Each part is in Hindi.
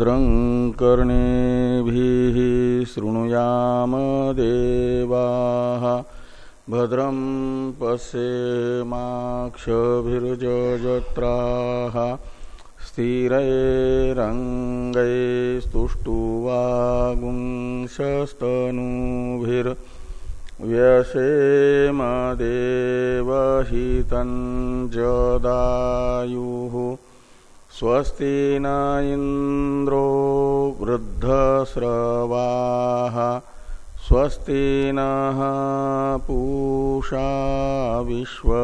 भद्रं कर्णेभिः शृणुयाम देवाः। भद्रं पश्येमाक्षभिर्जत्राः स्थिरैरङ्गैस्तुष्टुवागुंशस्तनूभिर्व्यसेम देवहितं जदायुः स्वस्ति न इंद्रो वृद्धस्रवाः स्वस्ति नः पूषा विश्ववेदाः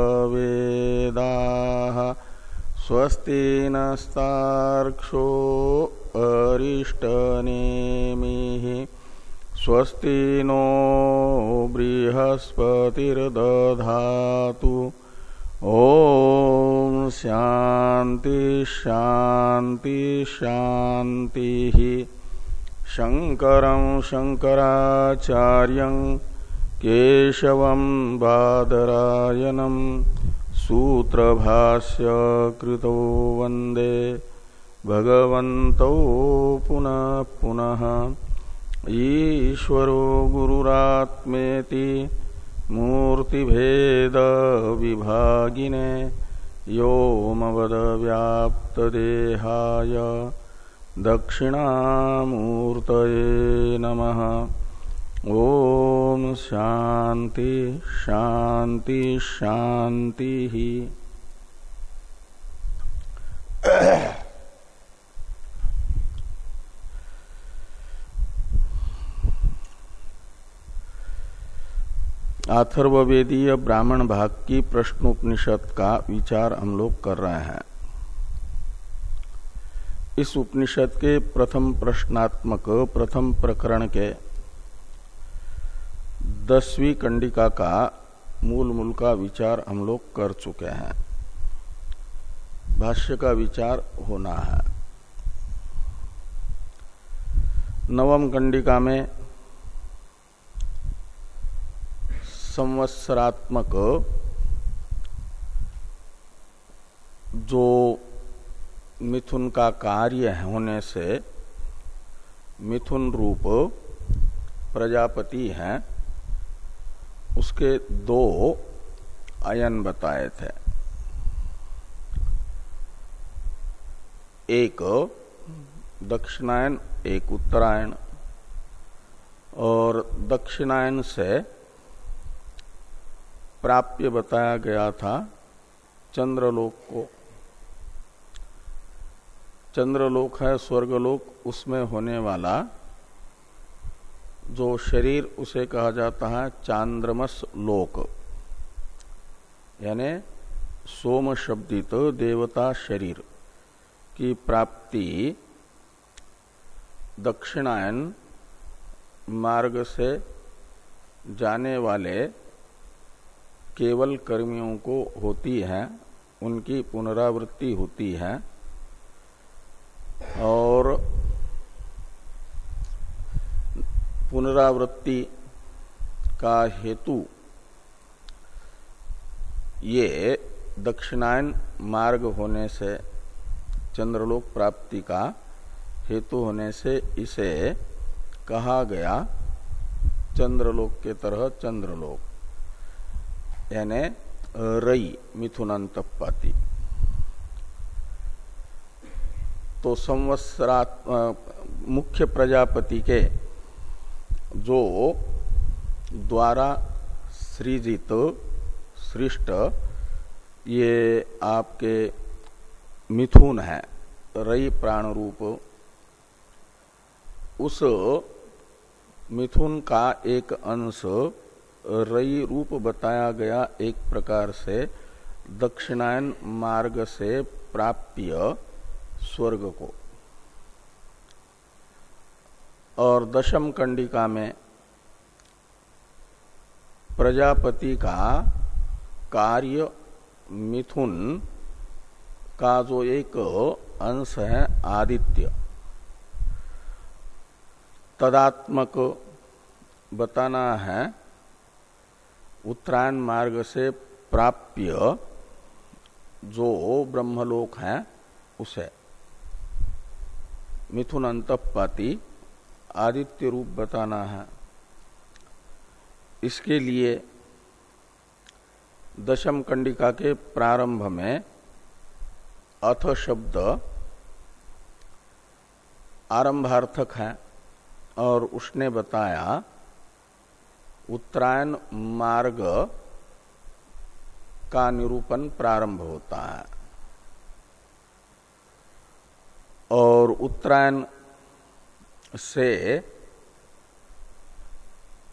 स्वस्ति नस्तार्क्षो अरिष्टनेमिः स्वस्ति नो बृहस्पतिर्दधातु। ओम शांति शांति शांति। शंकर शंकराचार्य केशव बादरायनम सूत्र भाष्य कृतो वंदे भगवन्तौ पुनः पुनः। ईश्वरो गुरुरात्मेति मूर्तिभेद विभागिने योमवद व्याप्त देहाय दक्षिणामूर्त नमः। ओम शांति शांति शांति अथर्वेदीय ब्राह्मण भाग की प्रश्नोपनिषद का विचार हम लोग कर रहे हैं। इस उपनिषद के प्रथम प्रश्नात्मक, प्रथम प्रकरण के दसवीं कंडिका का मूल मूल का विचार हम लोग कर चुके हैं। भाष्य का विचार होना है। नवम कंडिका में संवत्सरात्मक जो मिथुन का कार्य होने से मिथुन रूप प्रजापति हैं, उसके दो अयन बताए थे। एक दक्षिणायन, एक उत्तरायण, और दक्षिणायन से प्राप्य बताया गया था चंद्रलोक को। चंद्रलोक है, स्वर्गलोक, उसमें होने वाला जो शरीर उसे कहा जाता है चांद्रमस लोक। यानी सोम शब्दित देवता शरीर की प्राप्ति दक्षिणायन मार्ग से जाने वाले केवल कर्मियों को होती है, उनकी पुनरावृत्ति होती है, और पुनरावृत्ति का हेतु ये दक्षिणायन मार्ग होने से, चंद्रलोक प्राप्ति का हेतु होने से इसे कहा गया चंद्रलोक के तरह चंद्रलोक। यानी, रई मिथुन पाती तो संवत्सरात मुख्य प्रजापति के, जो द्वारा सृजित, सृष्ट, ये आपके मिथुन है, रई प्राण रूप उस मिथुन का एक अंश रई रूप बताया गया एक प्रकार से दक्षिणायन मार्ग से प्राप्य स्वर्ग को। और दशम कंडिका में प्रजापति का कार्य मिथुन का जो एक अंश है आदित्य। तदात्मक बताना है उत्तरायण मार्ग से प्राप्य जो ब्रह्मलोक है, उसे। मिथुन अंतपाती आदित्य रूप बताना है। इसके लिए दशम कंडिका के प्रारंभ में अथ शब्द आरंभार्थक है, और उसने बताया उत्तरायण मार्ग का निरूपण प्रारंभ होता है। और उत्तरायण से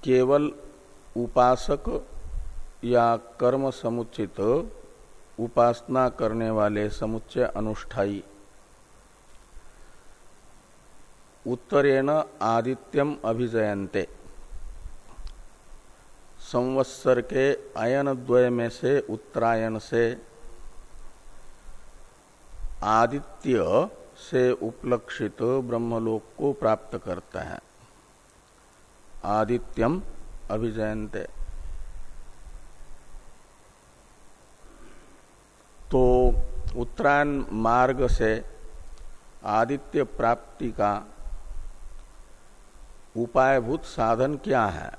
केवल उपासक या कर्म समुचित उपासना करने वाले समुच्चय अनुष्ठाई उत्तरेण आदित्यम अभिजयंते संवत्सर के अयन द्वय में से उत्तरायण से आदित्य से उपलक्षित ब्रह्मलोक को प्राप्त करता है। आदित्यम अभिजयंते तो उत्तरायण मार्ग से आदित्य प्राप्ति का उपायभूत साधन क्या है?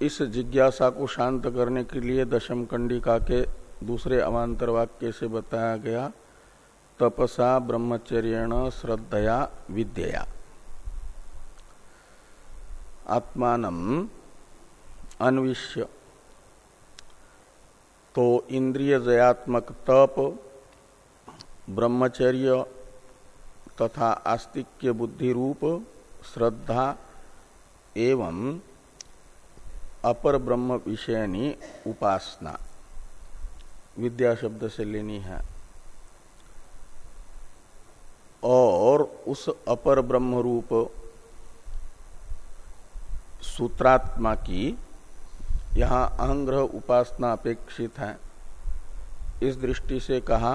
इस जिज्ञासा को शांत करने के लिए दशम कंडिका के दूसरे अवान्तर वाक्य से बताया गया, तपसा, ब्रह्मचर्यण, श्रद्धया विद्या आत्मान अन्विष्य। तो इंद्रिय जयात्मक तप, ब्रह्मचर्य तथा आस्तिक्य बुद्धि रूप, श्रद्धा एवं अपर ब्रह्म विषयनी उपासना। विद्या शब्द से लेनी है। और उस अपर ब्रह्म रूप सूत्रात्मा की यहाँ अहंग्रह उपासना अपेक्षित है। इस दृष्टि से कहा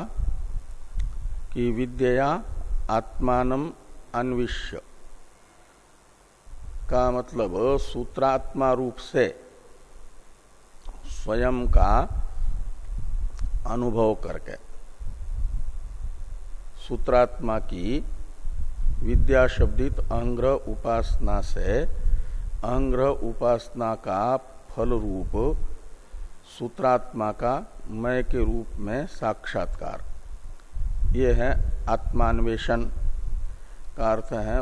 कि विद्या आत्मान अन्विष्य। का मतलब सूत्रात्मा रूप से स्वयं का अनुभव करके। सूत्रात्मा की विद्या शब्दित अहंग्रह उपासना से अहंग्रह उपासना का फल रूप सूत्रात्मा का मय के रूप में साक्षात्कार। ये है आत्मान्वेषण का अर्थ है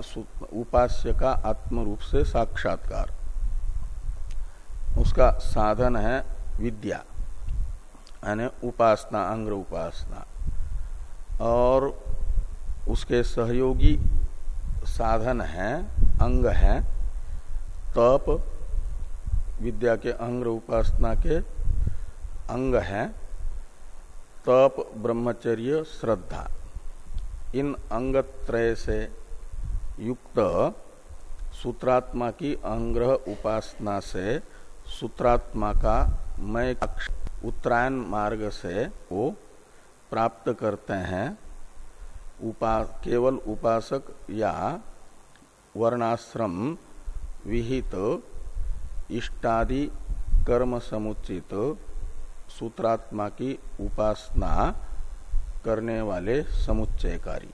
उपास्य का आत्म रूप से साक्षात्कार। उसका साधन है विद्या, यानी उपासना अंग्र उपासना। और उसके सहयोगी साधन है, अंग है, तप, विद्या के अंग्र उपासना के अंग है, तप, ब्रह्मचर्य, श्रद्धा। इन अंग त्रय से युक्त सूत्रात्मा की अंग्रह उपासना से सूत्रात्मा का मय उत्तरायण मार्ग से वो प्राप्त करते हैं। उपा, केवल उपासक या वर्णाश्रम, विहित, इष्टादि कर्म समुचित सूत्रात्मा की उपासना करने वाले समुच्चयकारी।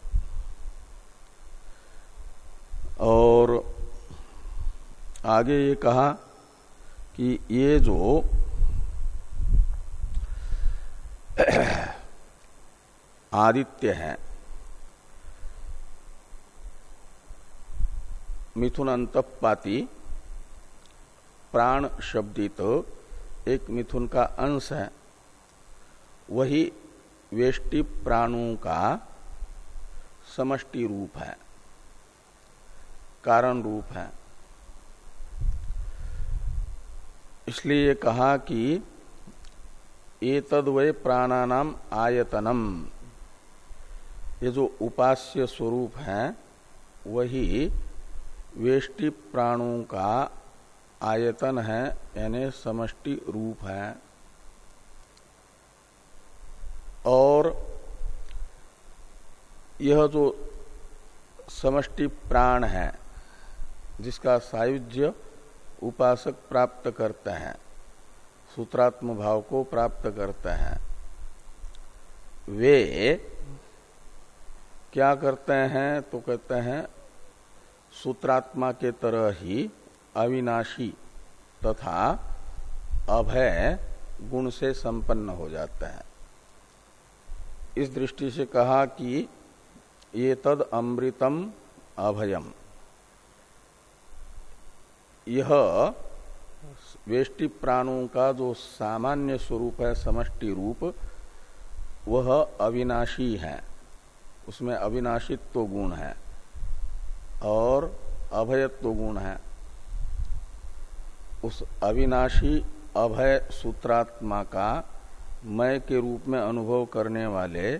और आगे ये कहा कि ये जो आदित्य है मिथुन अंतपाती प्राण शब्दित एक मिथुन का अंश है। वही वेष्टि प्राणों का समष्टि रूप है। कारण रूप है। इसलिए कहा कि ये एतद्वय प्राणानाम आयतनम। ये जो उपास्य स्वरूप है, वही वेष्टि प्राणों का आयतन है, यानी समष्टि रूप है। और यह जो समष्टि प्राण है जिसका सायुज्य उपासक प्राप्त करते हैं, सूत्रात्म भाव को प्राप्त करते हैं, वे क्या करते हैं तो कहते हैं, सूत्रात्मा के तरह ही अविनाशी तथा अभय गुण से संपन्न हो जाता है। इस दृष्टि से कहा कि ये तद अमृतम अभयम। यह वेष्टि प्राणों का जो सामान्य स्वरूप है, समष्टि रूप, वह अविनाशी है। उसमें अविनाशित्व गुण है और अभयत्व तो गुण है। उस अविनाशी अभय सूत्रात्मा का मय के रूप में अनुभव करने वाले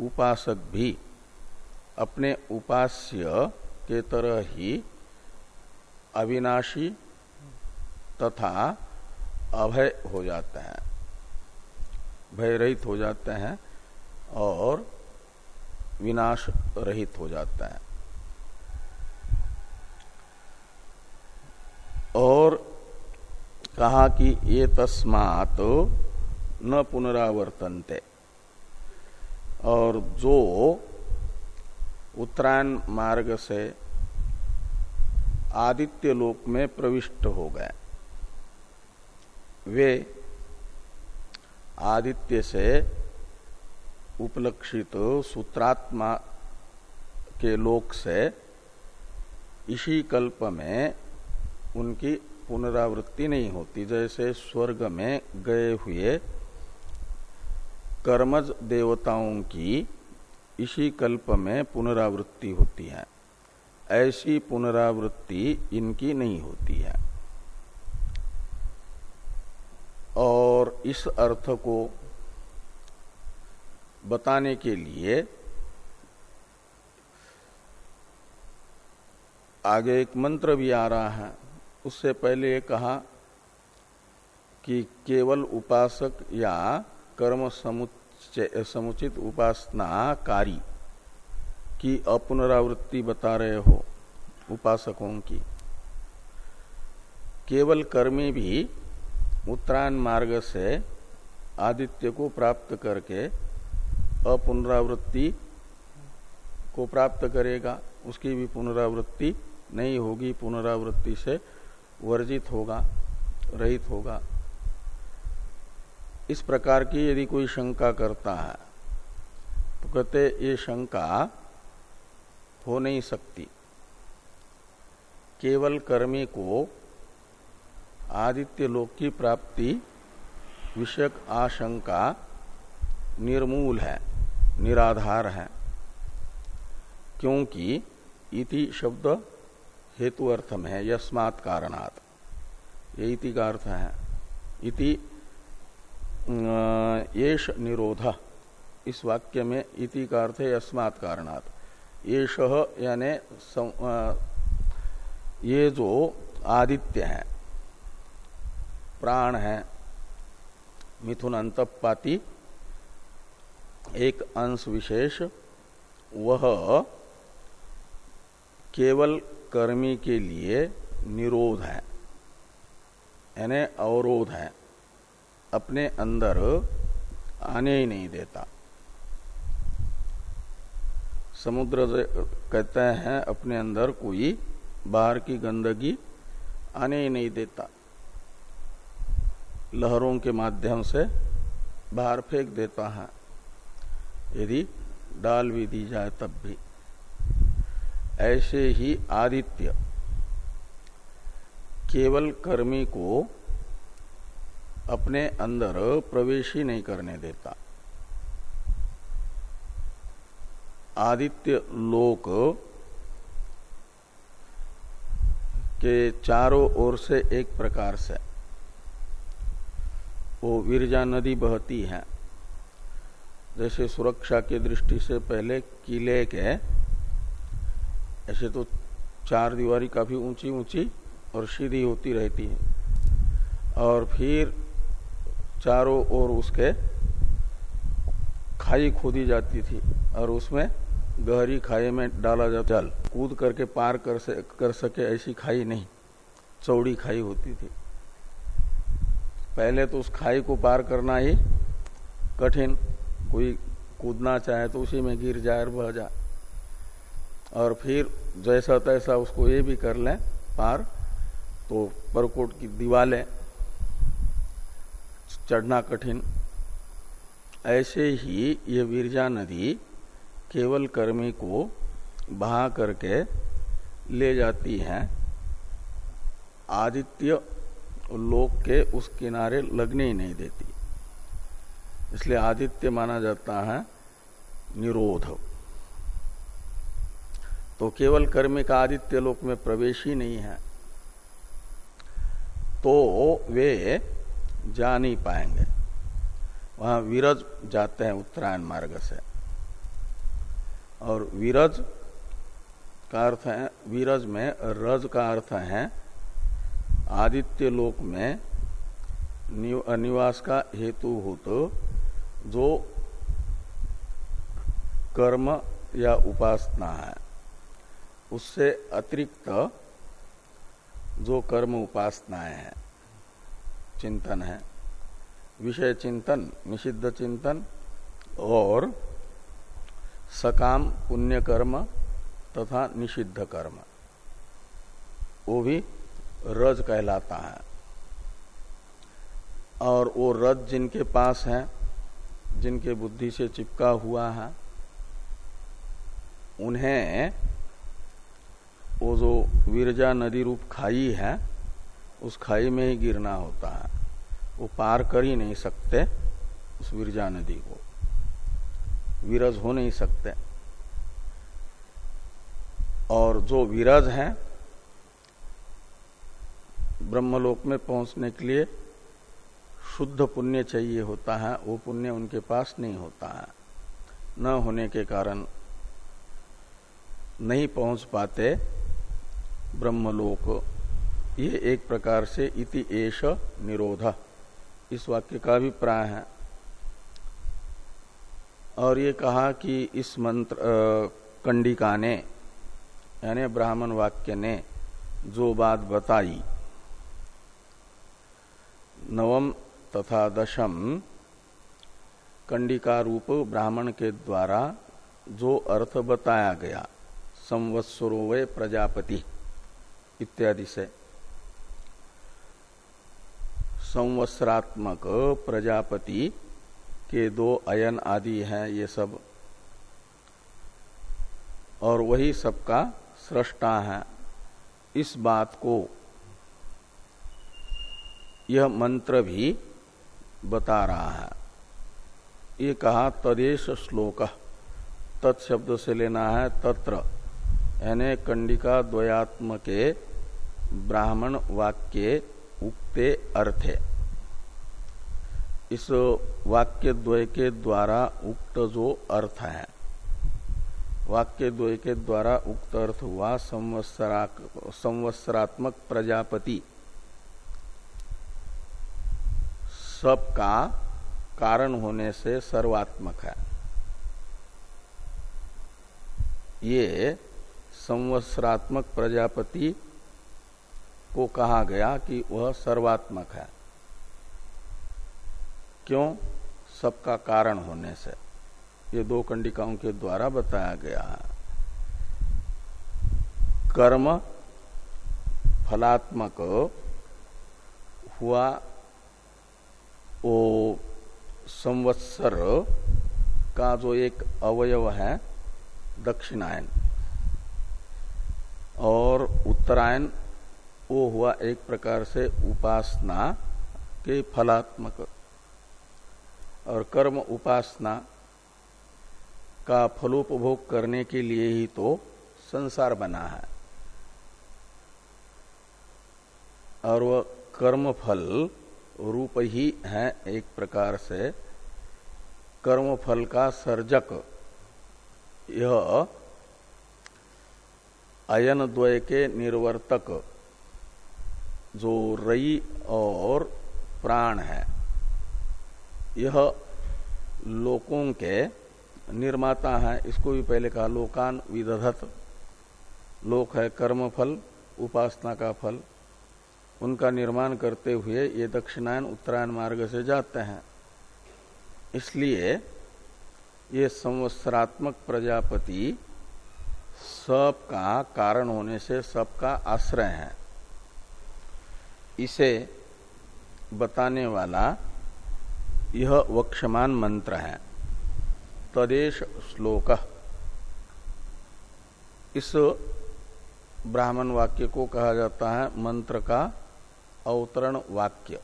उपासक भी अपने उपास्य के तरह ही अविनाशी तथा अभय हो जाते हैं। भय रहित हो जाते हैं और विनाश रहित हो जाता है। और कहा कि ये तस्मात न पुनरावर्तनते। और जो उत्तरायण मार्ग से आदित्य लोक में प्रविष्ट हो गए। वे आदित्य से उपलक्षित सूत्रात्मा के लोक से इसी कल्प में उनकी पुनरावृत्ति नहीं होती। जैसे स्वर्ग में गए हुए कर्मज देवताओं की इसी कल्प में पुनरावृत्ति होती है। ऐसी पुनरावृत्ति इनकी नहीं होती है। और इस अर्थ को बताने के लिए आगे एक मंत्र भी आ रहा है। उससे पहले ये कहा कि केवल उपासक या कर्म समुचित उपासनाकारी की अपुनरावृत्ति बता रहे हो उपासकों की। केवल कर्मी भी उत्तरायण मार्ग से आदित्य को प्राप्त करके अपुनरावृत्ति को प्राप्त करेगा। उसकी भी पुनरावृत्ति नहीं होगी, पुनरावृत्ति से वर्जित होगा, रहित होगा। इस प्रकार की यदि कोई शंका करता है तो कहते ये शंका हो नहीं सकती। केवल कर्मी को आदित्य लोक की प्राप्ति विषयक आशंका निर्मूल है, निराधार है, क्योंकि इति शब्द हेतु अर्थ में है, यस्मात् कारणात। ये इति का अर्थ है। इति येष निरोध। इस वाक्य में इति का अर्थ है यस्मात् कारणात। येष यानी ये जो आदित्य है, प्राण है मिथुन अंतपाती एक अंश विशेष, वह केवल कर्मी के लिए निरोध है, यानी अवरोध है, अपने अंदर आने ही नहीं देता। समुद्र कहते हैं, अपने अंदर कोई बाहर की गंदगी आने ही नहीं देता। लहरों के माध्यम से बाहर फेंक देता है। यदि डाल भी दी जाए तब भी। ऐसे ही आदित्य केवल कर्मी को अपने अंदर प्रवेश ही नहीं करने देता। आदित्य लोक के चारों ओर से एक प्रकार से। वो विरजा नदी बहती है। जैसे सुरक्षा की दृष्टि से पहले किले के, ऐसे तो चार दीवारी काफ़ी ऊँची ऊँची और सीधी होती रहती है। और फिर चारों ओर उसके खाई खोदी जाती थी और उसमें गहरी खाई में डाला जाता जल कूद करके पार कर, से, कर सके ऐसी खाई नहीं। चौड़ी खाई होती थी। पहले तो उस खाई को पार करना ही कठिन। कोई कूदना चाहे तो उसी में गिर जाए और बह जाए। और फिर जैसा तैसा उसको ये भी कर लें पार तो परकोट की दीवालें चढ़ना कठिन। ऐसे ही ये विरजा नदी केवल कर्मी को बहा करके ले जाती है। आदित्य लोक के उस किनारे लगने ही नहीं देती। इसलिए आदित्य माना जाता है निरोध। तो केवल कर्म का आदित्य लोक में प्रवेश ही नहीं है। तो वे जा नहीं पाएँगे। वहाँ विरज जाते हैं उत्तरायण मार्ग से। और विरज का अर्थ है, विरज में रज का अर्थ है, आदित्य लोक में निवास का हेतु हो तो जो कर्म या उपासना है। उससे अतिरिक्त जो कर्म उपासनाएँ हैं, चिंतन है। विषय चिंतन, निषिद्ध चिंतन और सकाम पुण्य कर्म तथा निषिद्ध कर्म। वो भी रज कहलाता है। और वो रज जिनके पास है, जिनके बुद्धि से चिपका हुआ है, उन्हें वो जो विरजा नदी रूप खाई है, उस खाई में ही गिरना होता है। वो पार कर ही नहीं सकते उस विरजा नदी को। विरज हो नहीं सकते। और जो विरज है, ब्रह्मलोक में पहुँचने के लिए शुद्ध पुण्य चाहिए होता है, वो पुण्य उनके पास नहीं होता है। न होने के कारण नहीं पहुँच पाते ब्रह्मलोक। ये एक प्रकार से इति एश निरोध। इस वाक्य का अभिप्राय है। और ये कहा कि इस मंत्र कंडिका ने, यानी ब्राह्मण वाक्य ने जो बात बताई, नवम तथा दशम कंडिका रूप ब्राह्मण के द्वारा जो अर्थ बताया गया संवत्सरो प्रजापति इत्यादि से, संवत्सरात्मक प्रजापति के दो अयन आदि हैं ये सब। और वही सबका सृष्टा है। इस बात को यह मंत्र भी बता रहा है। ये कहा, तदेश श्लोक। तत्शब्द से लेना है तत्र। यानी कंडिका द्वयात्म के ब्राह्मण वाक्य उक्ते अर्थे। इस वाक्य द्वय के द्वारा उक्त जो अर्थ है। वाक्य द्वय के द्वारा उक्त अर्थ हुआ संवत्सरात्मक प्रजापति। सब का कारण होने से सर्वात्मक है। ये संवत्सरात्मक प्रजापति को कहा गया कि वह सर्वात्मक है। क्यों? सबका कारण होने से। ये दो कंडिकाओं के द्वारा बताया गया है। कर्म फलात्मक हुआ वो संवत्सर का जो एक अवयव है, दक्षिणायन, और उत्तरायण वो हुआ एक प्रकार से उपासना के फलात्मक। और कर्म उपासना का फलोपभोग करने के लिए ही तो संसार बना है। और वह कर्म फल रूप ही है एक प्रकार से। कर्म फल का सर्जक यह अयन द्वय के निर्वर्तक, जो रई और प्राण है। यह लोकों के निर्माता है। इसको भी पहले कहा, लोकान विदधत। लोक है कर्म फल उपासना का फल। उनका निर्माण करते हुए ये दक्षिणायन, उत्तरायण मार्ग से जाते हैं। इसलिए ये संवत्सरात्मक प्रजापति सब का कारण होने से सब का आश्रय है। इसे बताने वाला यह वक्षमान मंत्र है। तदेश श्लोक। इस ब्राह्मण वाक्य को कहा जाता है मंत्र का अवतरण वाक्य।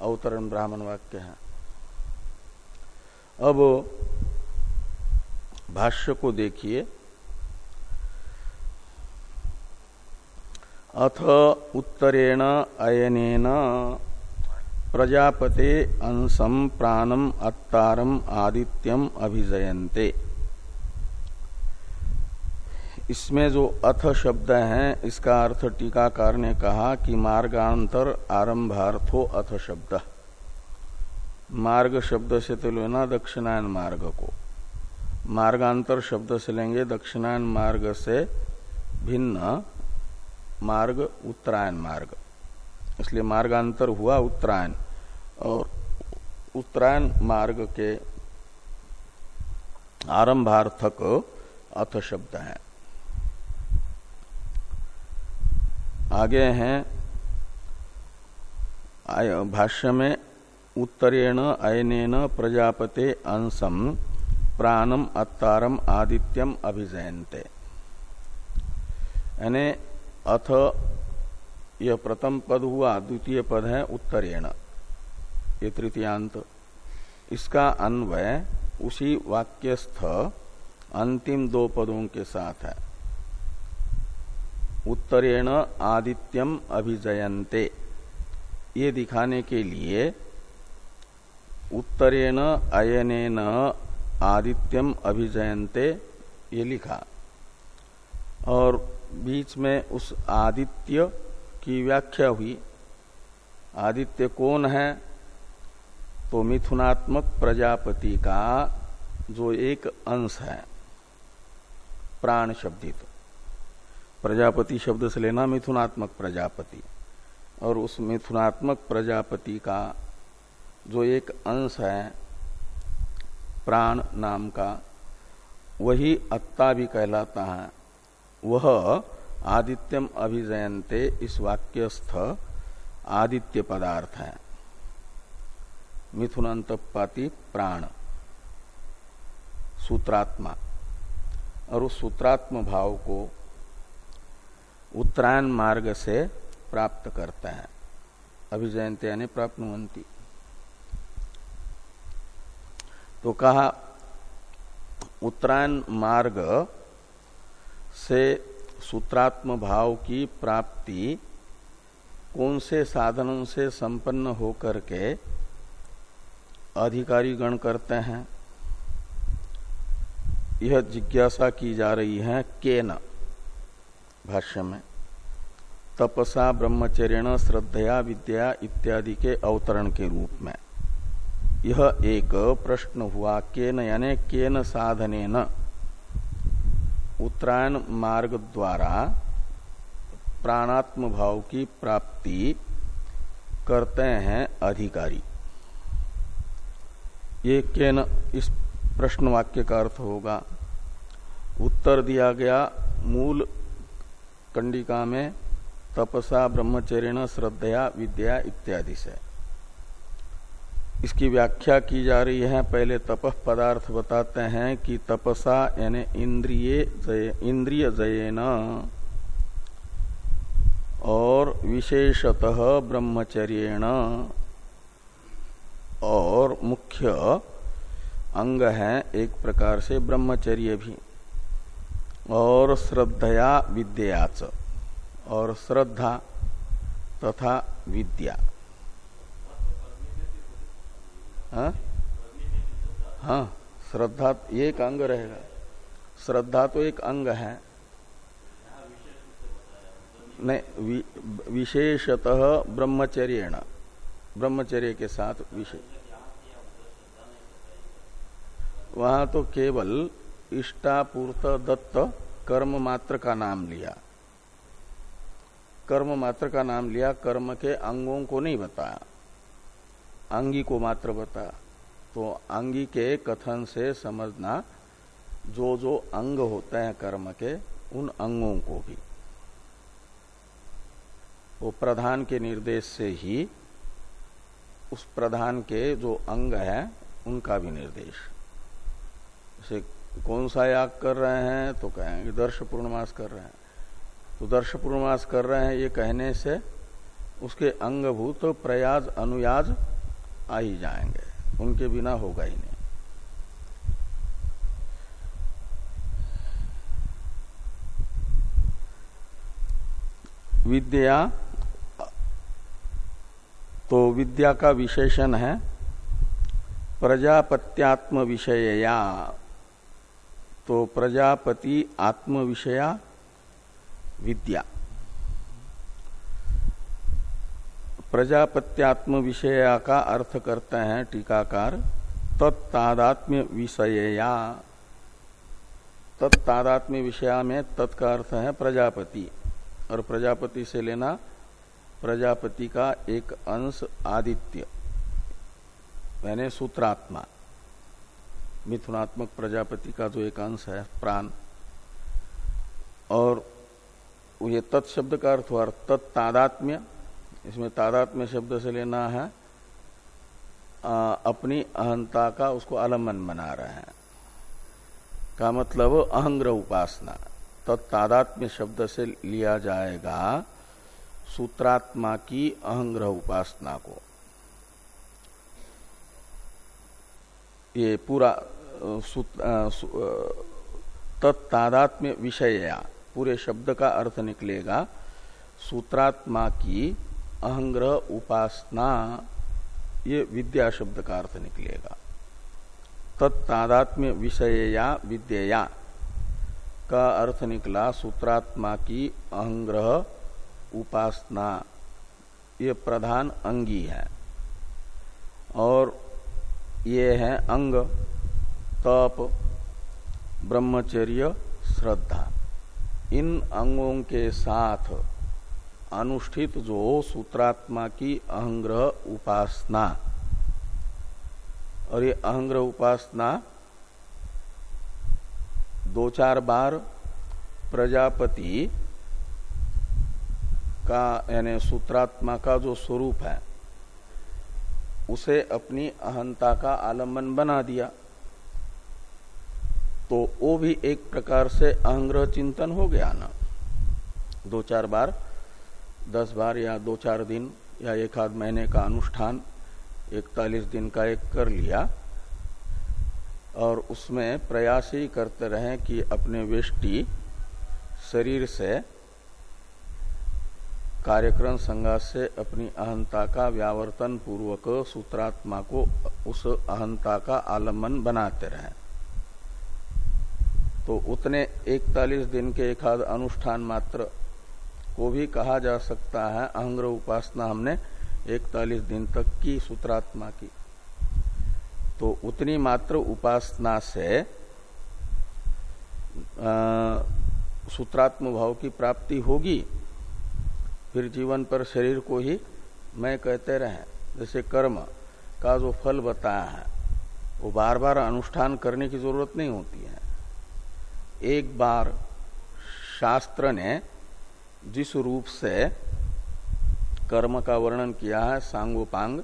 अवतरण ब्राह्मण वाक्य है। अब भाष्य को देखिए। अथ उत्तरेण अयनेन प्रजापते अंशम प्राणम अत्तारम आदित्यम अभिजयन्ते। इसमें जो अथ शब्द है, इसका अर्थ टीकाकार ने कहा कि मार्गांतर आरंभार्थो अथ शब्द। मार्ग शब्द से तो लेना दक्षिणायन मार्ग को। मार्गांतर शब्द से लेंगे दक्षिणायन मार्ग से भिन्न मार्ग उत्तरायण मार्ग। इसलिए मार्गांतर हुआ उत्तरायण। और उत्तरायण मार्ग के आरंभार्थक अथ शब्द है। आगे हैं भाष्य में, उत्तरेण अयनेन प्रजापते अंशम प्राणम अत्तारम आदित्यम अभिजयंते अथ यह प्रथम पद हुआ, द्वितीय पद है उत्तरेण। ये तृतीयांत। इसका अन्वय उसी वाक्यस्थ अंतिम दो पदों के साथ है। उत्तरेण आदित्यम अभिजयंते ये दिखाने के लिए उत्तरेण अयनेन आदित्यम अभिजयंते ये लिखा। और बीच में उस आदित्य की व्याख्या हुई। आदित्य, कौन है? तो मिथुनात्मक प्रजापति का जो एक अंश है प्राण शब्दित प्रजापति शब्द से लेना मिथुनात्मक प्रजापति। और उस मिथुनात्मक प्रजापति का जो एक अंश है, प्राण नाम का, वही अत्ता भी कहलाता है। वह आदित्यम अभिजयंते इस वाक्यस्थ आदित्य पदार्थ है। मिथुनंतपाती प्राण। सूत्रात्मा। और उस सूत्रात्म भाव को उत्तरायण मार्ग से प्राप्त करते हैं। अभिजयंत यानी प्राप्त तो कहा, उत्तरायण मार्ग से सूत्रात्म भाव की प्राप्ति कौन से साधनों से संपन्न होकर के अधिकारी गण करते हैं? यह जिज्ञासा की जा रही है केन भाष्य में। तपसा ब्रह्मचर्य श्रद्धया, विद्या इत्यादि के अवतरण के रूप में। यह एक प्रश्न हुआ, केन यानी केन साधने न उत्तरायण मार्ग द्वारा प्राणात्म भाव की प्राप्ति करते हैं अधिकारी। ये केन इस प्रश्न वाक्य का अर्थ होगा, उत्तर दिया गया मूल कंडिका में तपसा ब्रह्मचर्य श्रद्धया, विद्या इत्यादि से। इसकी व्याख्या की जा रही है। पहले तपह पदार्थ बताते हैं कि तपसा यानी इंद्रिय जय, इंद्रिय जयन। और विशेषतः ब्रह्मचर्येण। और मुख्य अंग है एक प्रकार से ब्रह्मचर्य भी। और श्रद्धया विद्याच। और श्रद्धा तथा विद्या। हाँ? हाँ श्रद्धा एक अंग रहेगा। श्रद्धा तो एक अंग है। नहीं विशेषतः ब्रह्मचर्य ब्रह्मचर्य के साथ विशेष। वहाँ तो केवल इष्टापूर्त दत्त कर्म मात्र का नाम लिया। कर्म मात्र का नाम लिया, कर्म के अंगों को नहीं बताया। अंगी को मात्र बताया तो अंगी के कथन से समझना, जो जो अंग होते हैं कर्म के, उन अंगों को भी। वो प्रधान के निर्देश से ही, उस प्रधान के जो अंग है, उनका भी निर्देश। जैसे, कौन सा याग कर रहे हैं तो कहेंगे दर्श पूर्णमास कर रहे हैं। तो दर्श पूर्णमास कर रहे हैं, ये कहने से, उसके अंगभूत प्रयाज अनुयाज आ ही जाएँगे। उनके बिना होगा ही नहीं। विद्या तो विद्या का विशेषण है प्रजापत्यात्म विषयया तो प्रजापति आत्म विषया विद्या। प्रजापत्यात्म विषया का अर्थ करते हैं टीकाकार तत्तादात्म्य विषयया। तत्तादात्म्य विषया में तत्का अर्थ है प्रजापति। और प्रजापति से लेना प्रजापति का एक अंश आदित्य। यानी सूत्रात्मा। मिथुनात्मक प्रजापति का जो एक अंश है, प्राण। और ये तत्शब्द का अर्थ हुआ तत्तादात्म्य। इसमें तादात्म्य शब्द से लेना है आ, अपनी अहंता का उसको आलंबन बना रहे हैं। का मतलब अहंग्रह उपासना। तत्तादात्म्य शब्द से लिया जाएगा सूत्रात्मा की अहंग्रह उपासना को। ये पूरा तत्तादात्म्य विषय या पूरे शब्द का अर्थ निकलेगा सूत्रात्मा की अहंग्रह उपासना, ये विद्या शब्द का अर्थ निकलेगा। तत्तादात्म्य विषयया विद्या का अर्थ निकला सूत्रात्मा की अहंग्रह उपासना। ये प्रधान अंगी है। और ये है अंग, तप, ब्रह्मचर्य, श्रद्धा। इन अंगों के साथ अनुष्ठित जो सूत्रात्मा की अहंग्रह उपासना। और ये अहंग्रह उपासना दो चार बार प्रजापति का, यानी सूत्रात्मा का जो स्वरूप है, उसे अपनी अहंता का आलंबन बना दिया। तो वो भी एक प्रकार से अहंग्रह चिंतन हो गया ना। दो चार बार दस बार या दो चार दिन या एक आध महीने का अनुष्ठान, इकतालीस दिन का एक कर लिया। और उसमें प्रयास ही करते रहे कि अपने वेष्टि शरीर से, कार्यक्रम संघात से अपनी अहंता का व्यावर्तन पूर्वक सूत्रात्मा को उस अहंता का आलंबन बनाते रहे। तो उतने इकतालीस दिन के एक आध अनुष्ठान मात्र को भी कहा जा सकता है, अहंग्र उपासना हमने इकतालीस दिन तक की सूत्रात्मा की। तो उतनी मात्र उपासना से सूत्रात्म भाव की प्राप्ति होगी, फिर जीवन पर शरीर को ही मैं कहते रहे। जैसे कर्म का जो फल बताया है, वो बार बार अनुष्ठान करने की ज़रूरत नहीं होती है। एक बार शास्त्र ने जिस रूप से कर्म का वर्णन किया है, सांगोपांग,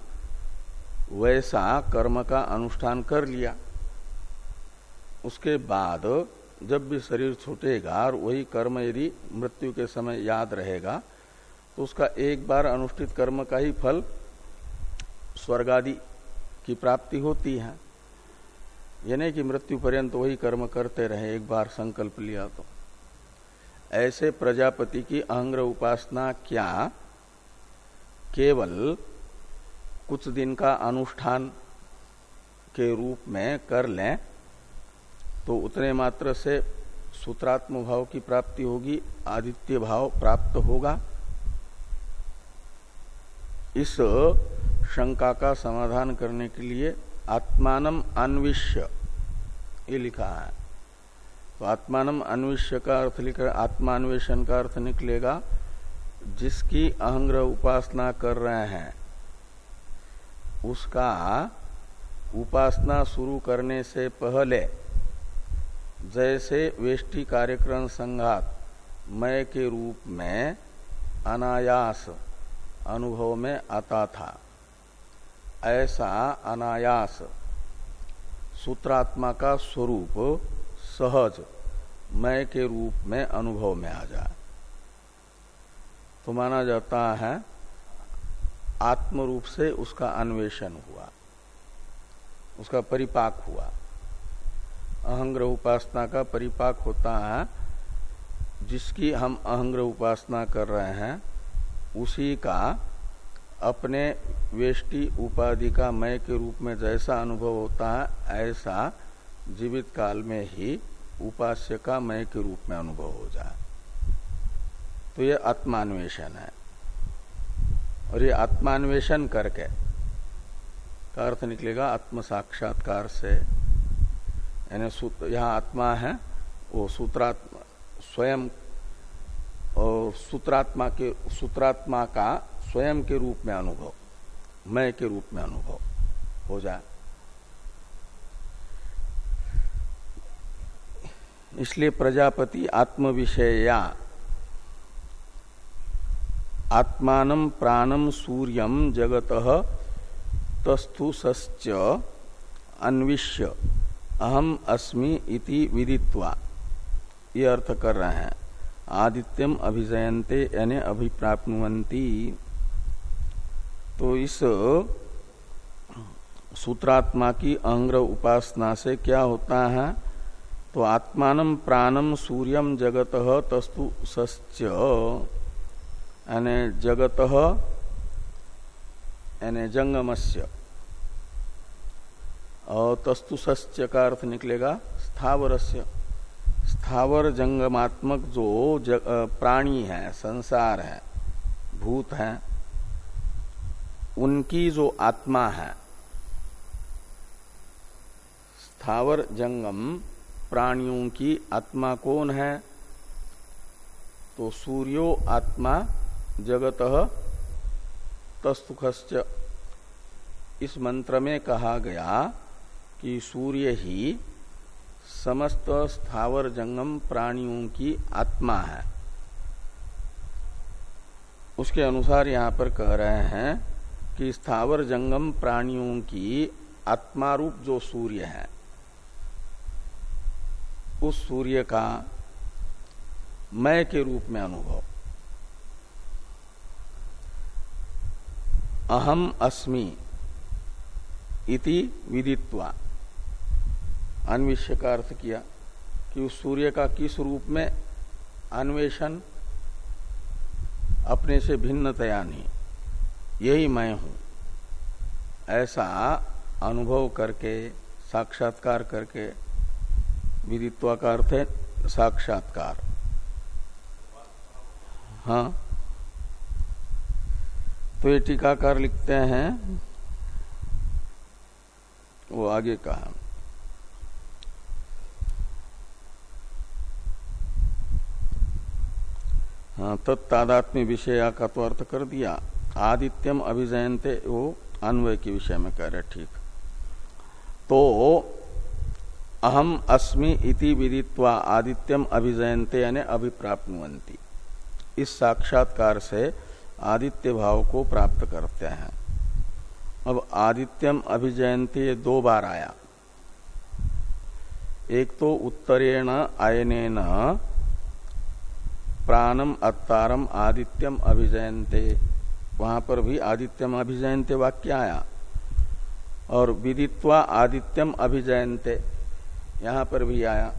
वैसा कर्म का अनुष्ठान कर लिया। उसके बाद जब भी शरीर छूटेगा और वही कर्म यदि मृत्यु के समय याद रहेगा तो उसका एक बार अनुष्ठित कर्म का ही फल स्वर्ग आदि की प्राप्ति होती है। यानी कि मृत्यु पर्यंत वही कर्म करते रहे, एक बार संकल्प लिया तो। ऐसे प्रजापति की अहंग्र उपासना क्या? केवल कुछ दिन का अनुष्ठान के रूप में कर लें तो उतने मात्र से सूत्रात्म भाव की प्राप्ति होगी, आदित्य भाव प्राप्त होगा। इस शंका का समाधान करने के लिए आत्मानम अन्विष्य, ये लिखा है। तो आत्मानम अन्वेष्य का अर्थ लिख आत्मान्वेषण का अर्थ निकलेगा, जिसकी अहंग्रह उपासना कर रहे हैं। उसका उपासना शुरू करने से पहले, जैसे वेष्टि कार्यक्रम संघात, मय के रूप में अनायास अनुभव में आता था। ऐसा अनायास सूत्रात्मा का स्वरूप सहज मय के रूप में अनुभव में आ जाए। तो माना जाता है आत्म रूप से उसका अन्वेषण हुआ, उसका परिपाक हुआ। अहंग्रह उपासना का परिपाक होता है, जिसकी हम अहंग्रह उपासना कर रहे हैं, उसी का अपने वेष्टि उपाधि का मय के रूप में जैसा अनुभव होता है, ऐसा जीवित काल में ही उपास्य का मय के रूप में अनुभव हो जाए। तो ये आत्मान्वेषण है। और ये आत्मान्वेषण करके का अर्थ निकलेगा आत्म साक्षात्कार से। यानी यहाँ आत्मा है, वो सूत्रात्मा, स्वयं और सूत्रात्मा के, सूत्रात्मा का स्वयं के रूप में अनुभव मैं के रूप में अनुभव हो जाए। इसलिए प्रजापति आत्म विषया आत्मान प्राणम सूर्यम जगत तस्थु सच अन्विष्य, अहम अस्मि इति विदित्वा। ये अर्थ कर रहे हैं। आदित्यम अभिजयंते यानी अभिप्राप्नुवंती तो इस सूत्रात्मा की अंग्र उपासना से क्या होता है? तो आत्मान प्राणम सूर्यम जगत तस्तु सच यानी जगत यानी जंगमस्य और तस्तु सस्य का अर्थ निकलेगा? स्थावरस्य। स्थावर जंगमात्मक जो जग, प्राणी है संसार है भूत है उनकी जो आत्मा है स्थावर जंगम प्राणियों की आत्मा कौन है? तो सूर्यो आत्मा जगत तस्तुख इस मंत्र में कहा गया कि सूर्य ही समस्त स्थावर जंगम प्राणियों की आत्मा है। उसके अनुसार यहाँ पर कह रहे हैं कि स्थावर जंगम प्राणियों की आत्मा रूप जो सूर्य है उस सूर्य का मय के रूप में अनुभव। अहम अस्मि इति विदित्वा। अन्वेष्य का अर्थ किया कि उस सूर्य का किस रूप में अन्वेषण अपने से भिन्नतया नहीं, यही मैं हूँ। ऐसा अनुभव करके, साक्षात्कार करके विदित्वा का अर्थ है साक्षात्कार। हाँ। तो ये टीकाकार लिखते हैं। वो आगे कहा। हाँ, तत्तादात्म्य विषय का तो अर्थ कर दिया। आदित्यम अभिजयंते वो अन्वय के विषय में कह रहे ठीक। तो अहम अस्मि इति विदित्वा आदित्यम अभिजयंते यानी अभिप्राप्नुवंती इस साक्षात्कार से आदित्य भाव को प्राप्त करते हैं। अब आदित्यम अभिजयंती दो बार आया। एक तो उत्तरेण आयनेन प्राणम अत्तारम आदित्यम अभिजयंते वहाँ पर भी आदित्यम अभिजयंते वाक्य आया। और विदित्वा आदित्यम अभिजयंते यहाँ पर भी आया।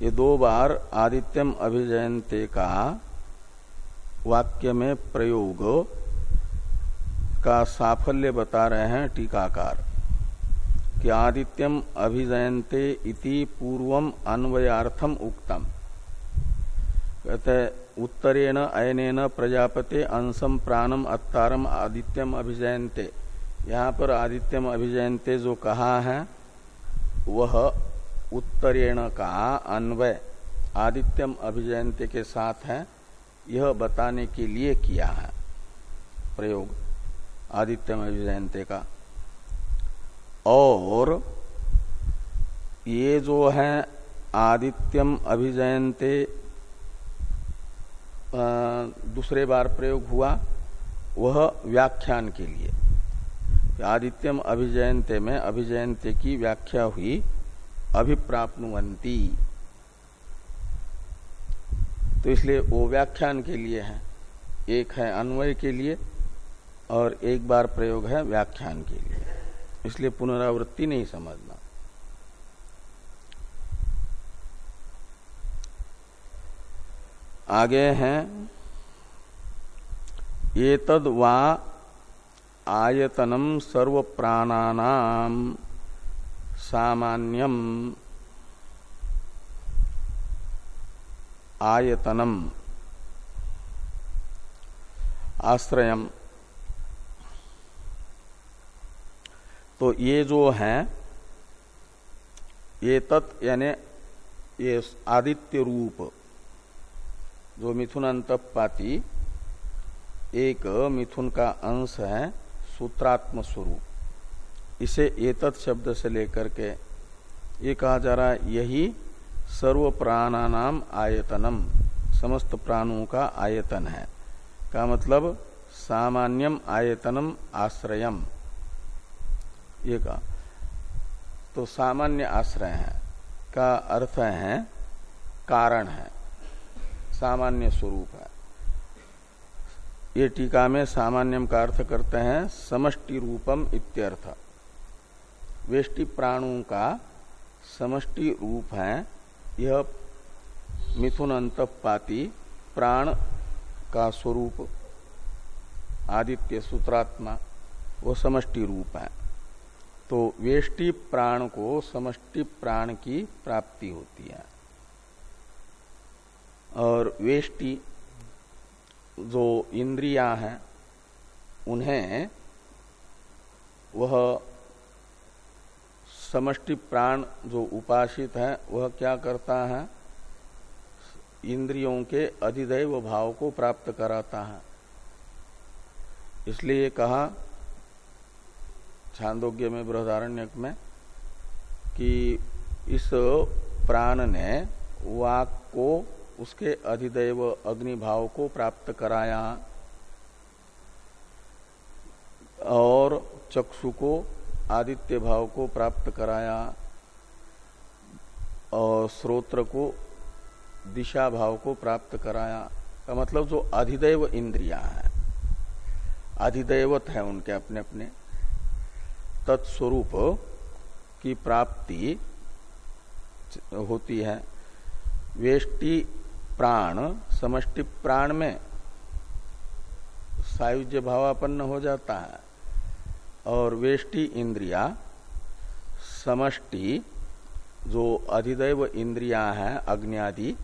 ये दो बार आदित्यम अभिजयंते का वाक्य में प्रयोग का साफल्य बता रहे हैं टीकाकार, कि आदित्यम अभिजयंते इति पूर्वम अन्वयार्थम उक्तम। कहते, उत्तरेण, अयनेन, प्रजापते, अंशम, प्राणम, अत्तारम, आदित्यम अभिजयंते यहाँ पर आदित्यम अभिजयंते जो कहा है वह उत्तरेण का अन्वय आदित्यम अभिजयंते के साथ है। यह बताने के लिए किया है। प्रयोग। आदित्यम अभिजयंते का। और ये जो है आदित्यम अभिजयंते दूसरे बार प्रयोग हुआ, वह व्याख्यान के लिए। आदित्यम अभिजयंते में अभिजयंते की व्याख्या हुई अभिप्राप्नुवंती तो इसलिए वो व्याख्यान के लिए है। एक है अन्वय के लिए और एक बार प्रयोग है व्याख्यान के लिए। इसलिए पुनरावृत्ति नहीं समझना। आगे हैं, ये तद वा आयतनम सर्व प्राणानाम सामान्यम आयतनम आश्रयम। तो ये जो है, ये तत् यानी ये आदित्य रूप, जो मिथुन अंतपाती, एक मिथुन का अंश है सूत्रात्म स्वरूप इसे एतत् शब्द से लेकर के ये कहा जा रहा है, यही सर्व प्राणानाम आयतनम, समस्त प्राणों का आयतन है। का मतलब सामान्यम आयतनम आश्रयम। ये का तो सामान्य आश्रय है। का अर्थ है, कारण है। सामान्य स्वरूप है। ये टीका में सामान्यम का अर्थ करते हैं समष्टि रूपम इत्यर्थ। वेष्टि प्राणों का समष्टि रूप है। यह मिथुन अंतपाती प्राण का स्वरूप, आदित्य सूत्रात्मा, वो समष्टि रूप है। तो वेष्टि प्राण को समष्टि प्राण की प्राप्ति होती है। और वेष्टि जो इंद्रिया हैं, उन्हें वह समष्टि प्राण जो उपासित है, वह क्या करता है? इंद्रियों के अधिदैव भाव को प्राप्त कराता है। इसलिए कहा छांदोग्य में बृहदारण्य में, कि इस प्राण ने वाक को उसके अधिदेव अग्नि भाव को प्राप्त कराया और चक्षु को आदित्य भाव को प्राप्त कराया और श्रोत्र को दिशा भाव को प्राप्त कराया। का मतलब जो अधिदेव इंद्रिया है, अधिदेवत है उनके अपने अपने तत्स्वरूप की प्राप्ति होती है। वेष्टि प्राण, समष्टि प्राण में सायुज्य भावापन्न हो जाता है। और वेष्टि इंद्रिया, समष्टि जो अधिदैव इंद्रिया है अग्नि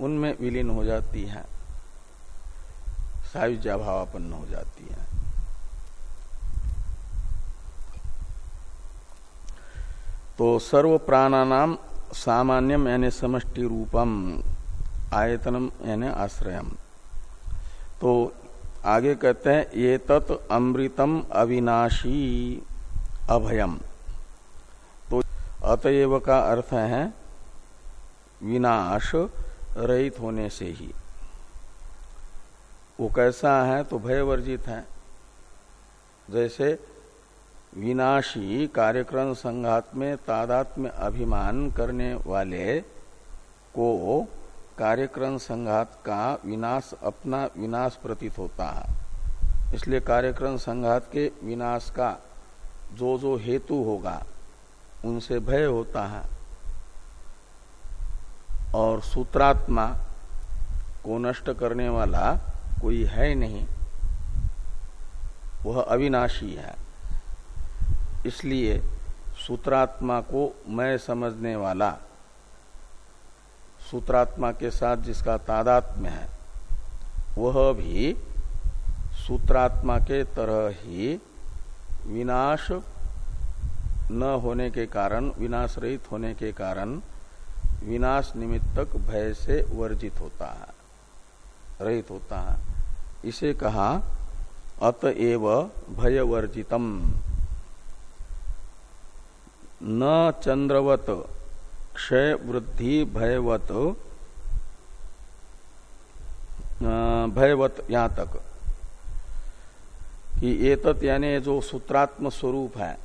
उनमें विलीन हो जाती है। सायुज्य भावापन्न हो जाती है। तो सर्व प्राणानाम सामान्यम यानी समष्टि रूपम। आयतनम यानी आश्रयम। तो आगे कहते हैं ये तत् अमृतम अविनाशी, अभयम। तो अतएव का अर्थ है, विनाश रहित होने से ही। वो कैसा है तो भयवर्जित है। जैसे विनाशी कार्यक्रम संघात में तादात्म्य अभिमान करने वाले को कार्यक्रम संघात का विनाश अपना विनाश प्रतीत होता है। इसलिए कार्यक्रम संघात के विनाश का जो जो हेतु होगा, उनसे भय होता है। और सूत्रात्मा को नष्ट करने वाला कोई है नहीं। वह अविनाशी है। इसलिए सूत्रात्मा को मैं समझने वाला सूत्रात्मा के साथ जिसका तादात्म्य है, वह भी सूत्रात्मा के तरह ही विनाश न होने के कारण विनाश रहित होने के कारण विनाश निमित्तक भय से वर्जित होता है, रहित होता है। इसे कहा अतएव भयवर्जितम। न चंद्रवत क्षय वृद्धि भयवत भयवत यहाँ तक कि एतत यानी जो सूत्रात्म स्वरूप है,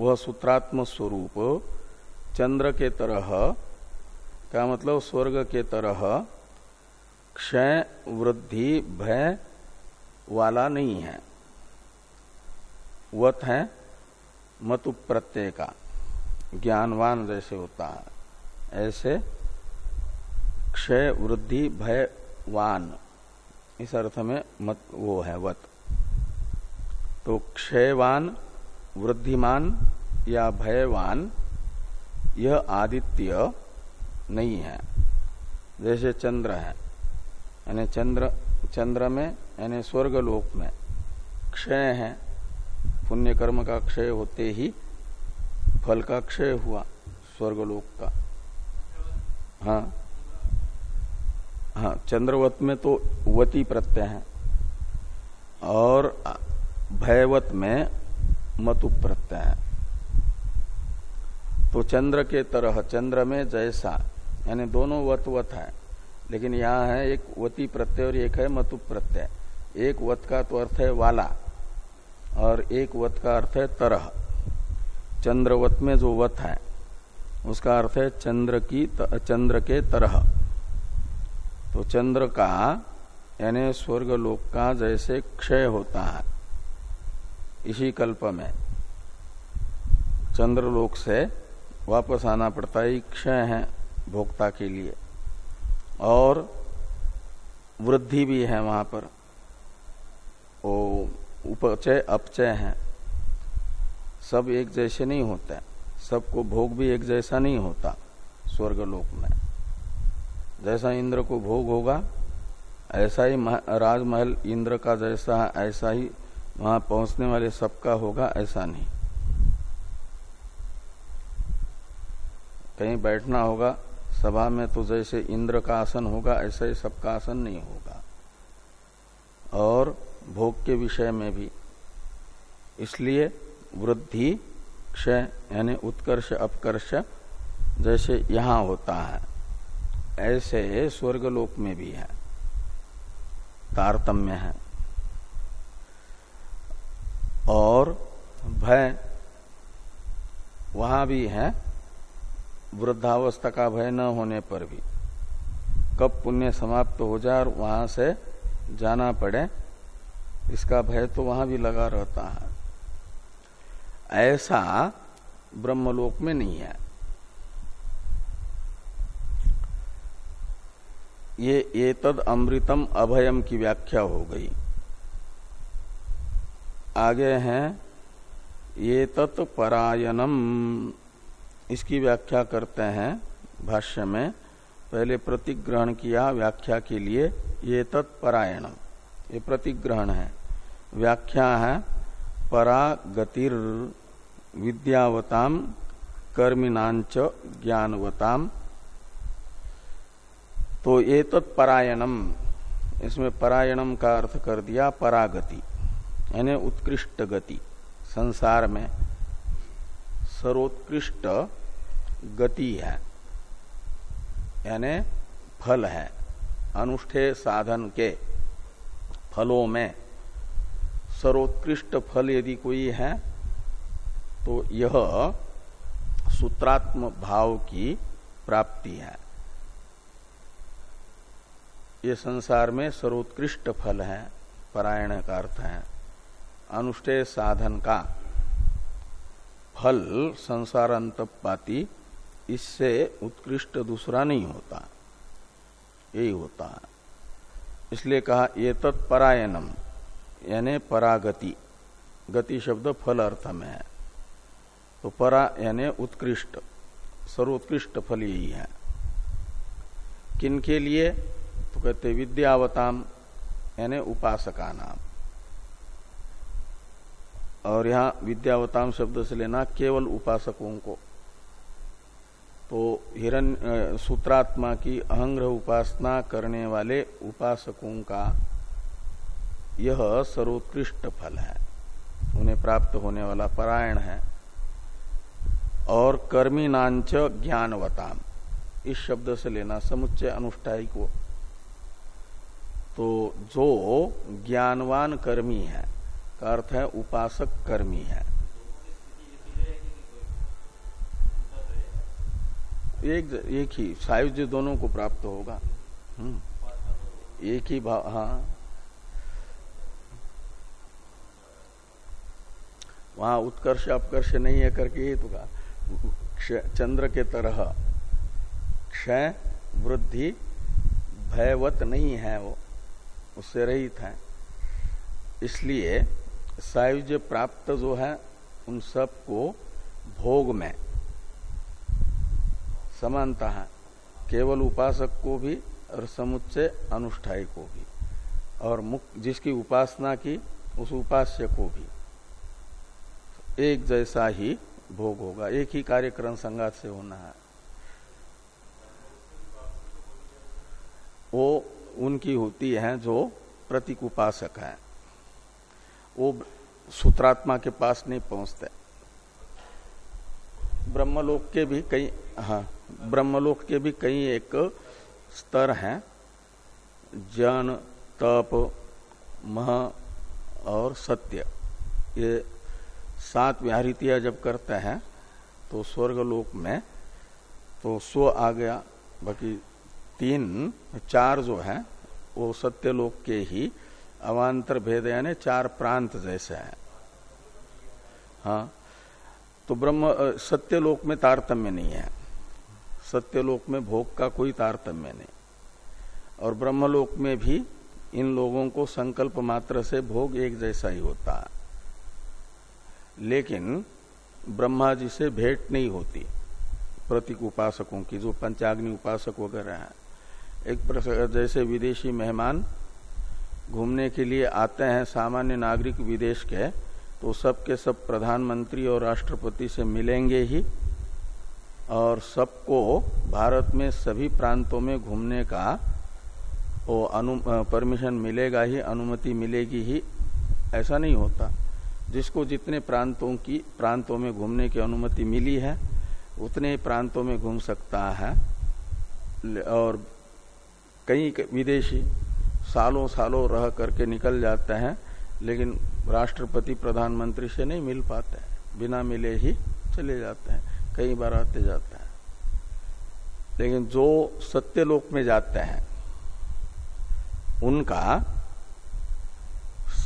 वह सूत्रात्म स्वरूप चंद्र के तरह क्या मतलब स्वर्ग के तरह क्षय वृद्धि भय वाला नहीं है। वत है मतु प्रत्यय का। ज्ञानवान जैसे होता है। ऐसे क्षय, वृद्धि, भयवान, इस अर्थ में मत, वो है वत। तो क्षयवान, वृद्धिमान या भयवान, यह आदित्य नहीं है। जैसे चंद्र है, यानी चंद्र चंद्र में, यानी स्वर्गलोक में क्षय है। पुण्य कर्म का क्षय होते ही फल का क्षय हुआ, स्वर्गलोक का। हाँ। हाँ चंद्रवत में तो वती प्रत्यय है। और भयवत में मतु प्रत्यय है। तो चंद्र के तरह, चंद्र में जैसा, यानी दोनों वत वत है। लेकिन यहाँ है एक वती प्रत्यय और एक है मतु प्रत्यय। एक वत का तो अर्थ है वाला, और एक वत का अर्थ है तरह। चंद्रवत में जो वत है, उसका अर्थ है चंद्र की चंद्र के तरह। तो चंद्र का, यानी स्वर्ग लोक का जैसे क्षय होता है, इसी कल्प में। चंद्रलोक से वापस आना पड़ता है क्षय है भोक्ता के लिए। और वृद्धि भी है वहाँ पर। वो उपचय, अपचय है। सब एक जैसे नहीं होते सबको भोग भी एक जैसा नहीं होता स्वर्गलोक में। जैसा इंद्र को भोग होगा, ऐसा ही राजमहल इंद्र का जैसा ऐसा ही वहाँ पहुँचने वाले सबका होगा, ऐसा नहीं। कहीं बैठना होगा, सभा में तो जैसे इंद्र का आसन होगा, ऐसा ही सबका आसन नहीं होगा। और भोग के विषय में भी। इसलिए वृद्धि, क्षय, यानी उत्कर्ष, अपकर्ष जैसे यहाँ होता है। ऐसे स्वर्गलोक में भी है। तारतम्य है। और भय वहाँ भी है। वृद्धावस्था का भय न होने पर भी। कब पुण्य समाप्त हो जाए और वहाँ से जाना पड़े, इसका भय तो वहाँ भी लगा रहता है। ऐसा ब्रह्मलोक में नहीं है। ये एतद अमृतम अभयम की व्याख्या हो गई। आगे हैं, ये तत् परायणम। इसकी व्याख्या करते हैं भाष्य में। पहले प्रतिग्रहण किया व्याख्या के लिए, ये तत्परायणम ये प्रतिग्रहण है। व्याख्या है परा गतिर विद्यावताम कर्मिनाच ज्ञानवताम तो ये तत्परायणम इसमें परायणम का अर्थ कर दिया, परागति, यानी उत्कृष्ट गति, संसार में सर्वोत्कृष्ट गति है, यानी फल है अनुष्ठेय साधन के फलों में। सर्वोत्कृष्ट फल यदि कोई है तो यह सूत्रात्म भाव की प्राप्ति है। ये संसार में सर्वोत्कृष्ट फल है, परायण का अर्थ है। अनुष्ठेय साधन का फल संसार अंतपाती इससे उत्कृष्ट दूसरा नहीं होता। यही होता है। इसलिए कहा ये तत्परायणम यानी परागति। गति शब्द फल अर्थ में है। तो परा यानी उत्कृष्ट, सर्वोत्कृष्ट फल यही है। किन के लिए? तो कहते विद्यावताम, यानी उपासका नाम और यहाँ विद्यावताम शब्द से लेना केवल उपासकों को। तो हिरण सूत्रात्मा की अहंग्रह उपासना करने वाले उपासकों का यह सर्वोत्कृष्ट फल है। उन्हें प्राप्त होने वाला परायण है। और कर्मीनांच ज्ञानवताम। इस शब्द से लेना समुच्चय अनुष्ठाई को तो जो ज्ञानवान कर्मी है, का अर्थ है उपासक कर्मी है। एक एक ही, सायुज्य दोनों को प्राप्त होगा। हम्म। एक ही भाव हाँ। वहाँ उत्कर्ष, अपकर्ष नहीं है करके हेतु का चंद्र के तरह। क्षय, वृद्धि, भयवत नहीं है वो। उससे रहित है। इसलिए सायुज्य प्राप्त जो है, उन सबको भोग में समानता है। केवल उपासक को भी और समुच्चय अनुष्ठाई को भी। और मुख जिसकी उपासना की, उस उपास्य को भी। एक जैसा ही भोग होगा। एक ही कार्यक्रम संगात से होना है। वो उनकी होती है जो प्रतीक उपासक है। वो सूत्रात्मा के पास नहीं पहुँचते। ब्रह्मलोक के भी कई हाँ ब्रह्मलोक के भी कई एक स्तर हैं। जन, तप, मह और सत्य। ये सात व्याहृतियाँ जब करते हैं तो स्वर्गलोक में तो स्व आ गया। बाकी तीन, चार जो है, वो सत्यलोक के ही अवान्तर भेद, यानी चार प्रांत जैसे हैं। हाँ तो ब्रह्म सत्यलोक में तारतम्य नहीं है। सत्यलोक में भोग का कोई तारतम्य नहीं। और ब्रह्मलोक में भी इन लोगों को संकल्प मात्र से भोग एक जैसा ही होता है। लेकिन ब्रह्मा जी से भेंट नहीं होती। प्रतीक उपासकों की, जो पंचाग्नि उपासक वगैरह हैं। एक जैसे विदेशी मेहमान घूमने के लिए आते हैं सामान्य नागरिक विदेश के तो सबके सब प्रधानमंत्री और राष्ट्रपति से मिलेंगे ही, और सबको भारत में सभी प्रांतों में घूमने का वो परमिशन मिलेगा ही, अनुमति मिलेगी ही, ऐसा नहीं होता। जिसको जितने प्रांतों की, प्रांतों में घूमने की अनुमति मिली है, उतने प्रांतों में घूम सकता है। और कई विदेशी सालों सालों रह करके निकल जाते हैं, लेकिन राष्ट्रपति प्रधानमंत्री से नहीं मिल पाते हैं। बिना मिले ही चले जाते हैं, कई बार आते जाते हैं। लेकिन जो सत्यलोक में जाते हैं, उनका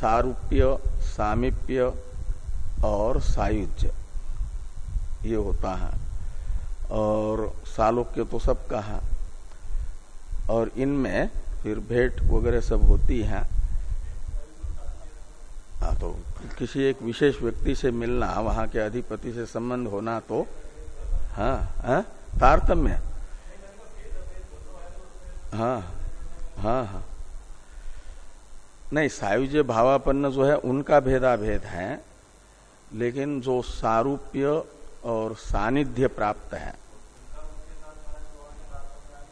सारूप्य, सामिप्य और सायुज्य। ये होता है। और सालोक्य तो सबका है। और इनमें फिर भेंट वगैरह सब होती है। हाँ तो किसी एक विशेष व्यक्ति से मिलना, वहाँ के अधिपति से संबंध होना तो हाँ हाँ तारतम्य। हाँ हाँ हाँ। नहीं, सायुज्य भावापन्न जो है, उनका भेदा भेद है, लेकिन जो सारूप्य और सानिध्य प्राप्त है।